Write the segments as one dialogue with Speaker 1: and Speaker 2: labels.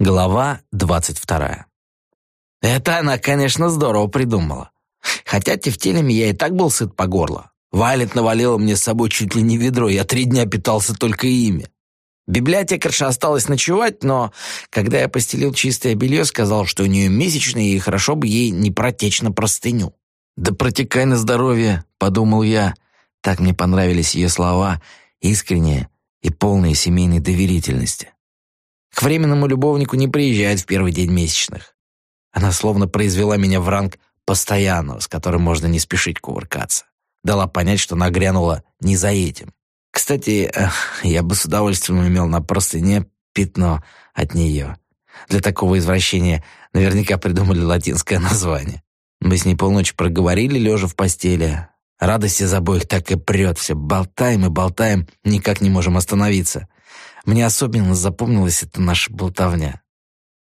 Speaker 1: Глава двадцать вторая. Это она, конечно, здорово придумала. Хотя тефтелями я и так был сыт по горло. Валет навалила мне с собой чуть ли не ведро, я три дня питался только ими. Библиотекарша осталась ночевать, но когда я постелил чистое белье, сказал, что у нее месячные, и хорошо бы ей не протечь на простыню. «Да протекай на здоровье», — подумал я. Так мне понравились ее слова, искренние и полные семейной доверительности. К временному любовнику не приезжает в первый день месячных. Она словно произвела меня в ранг постоянного, с которым можно не спешить кувыркаться. Дала понять, что нагрянула не за этим. Кстати, я бы с удовольствием имел на простыне пятно от нее. Для такого извращения наверняка придумали латинское название. Мы с ней полночи проговорили, лежа в постели. Радость из обоих так и прет, все болтаем и болтаем, никак не можем остановиться. Мне особенно запомнилась эта наша болтовня.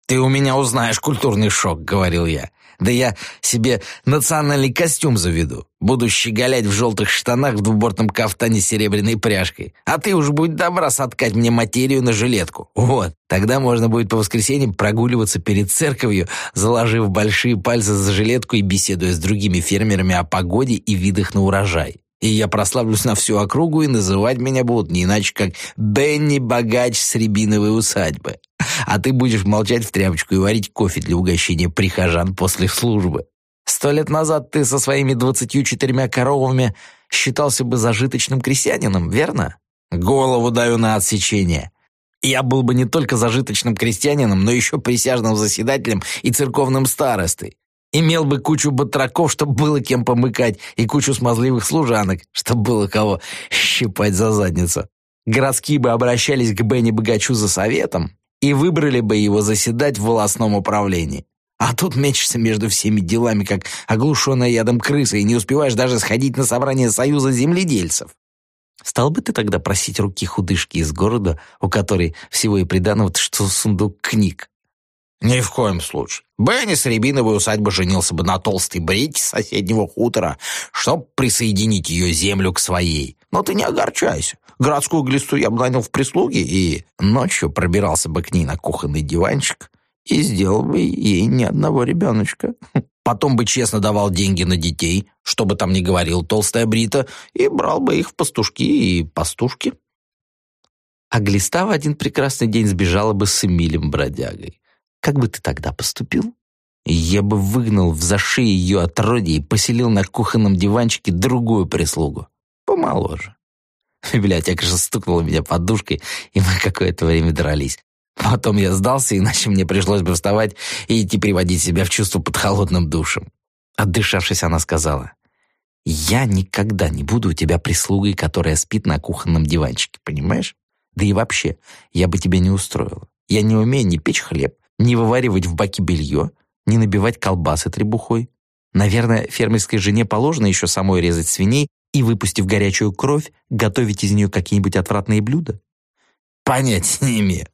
Speaker 1: «Ты у меня узнаешь культурный шок», — говорил я. «Да я себе национальный костюм заведу. Буду щеголять в желтых штанах в двубортном кафтане с серебряной пряжкой. А ты уж будь добра соткать мне материю на жилетку. Вот. Тогда можно будет по воскресеньям прогуливаться перед церковью, заложив большие пальцы за жилетку и беседуя с другими фермерами о погоде и видах на урожай и я прославлюсь на всю округу, и называть меня будут не иначе, как Бенни Богач с рябиновой усадьбы. А ты будешь молчать в тряпочку и варить кофе для угощения прихожан после службы. Сто лет назад ты со своими двадцатью четырьмя коровами считался бы зажиточным крестьянином, верно? Голову даю на отсечение. Я был бы не только зажиточным крестьянином, но еще присяжным заседателем и церковным старостой. Имел бы кучу батраков, чтобы было кем помыкать, и кучу смазливых служанок, чтобы было кого щипать за задницу. Городские бы обращались к Бенни Богачу за советом и выбрали бы его заседать в волосном управлении. А тут мечешься между всеми делами, как оглушенная ядом крыса, и не успеваешь даже сходить на собрание Союза земледельцев. Стал бы ты тогда просить руки худышки из города, у которой всего и приданого что сундук книг? Ни в коем случае. Бенни с Рябиновой усадьбы женился бы на толстой брите соседнего хутора, чтобы присоединить ее землю к своей. Но ты не огорчайся. Городскую глисту я бы нанял в прислуге и ночью пробирался бы к ней на кухонный диванчик и сделал бы ей ни одного ребеночка. Потом бы честно давал деньги на детей, чтобы там не говорил толстая брита, и брал бы их в пастушки и пастушки. А глиста в один прекрасный день сбежала бы с Эмилем бродягой. Как бы ты тогда поступил? Я бы выгнал в заши ее отродье и поселил на кухонном диванчике другую прислугу. Помоложе. Библиотека же стукнула меня подушкой, и мы какое-то время дрались. Потом я сдался, иначе мне пришлось бы вставать и идти приводить себя в чувство под холодным душем. Отдышавшись, она сказала, «Я никогда не буду у тебя прислугой, которая спит на кухонном диванчике, понимаешь? Да и вообще, я бы тебя не устроила. Я не умею ни печь хлеб, не вываривать в баке белье, не набивать колбасы требухой. Наверное, фермерской жене положено еще самой резать свиней и, выпустив горячую кровь, готовить из нее какие-нибудь отвратные блюда? Понять не имею.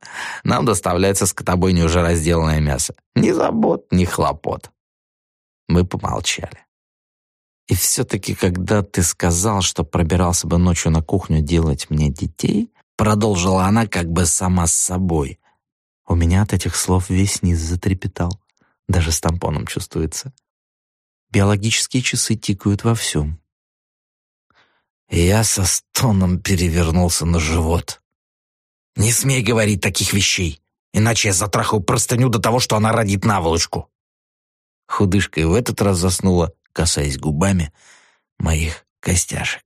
Speaker 1: Нам доставляется скотобойне уже разделанное мясо. Ни забот, ни хлопот. Мы помолчали. И все-таки, когда ты сказал, что пробирался бы ночью на кухню делать мне детей, продолжила она как бы сама с собой, у меня от этих слов весь низ затрепетал. Даже с тампоном чувствуется. Биологические часы тикают во всем. Я со стоном перевернулся на живот. «Не смей говорить таких вещей, иначе я затрахаю простыню до того, что она родит наволочку». Худышка и в этот раз заснула, касаясь губами моих костяшек.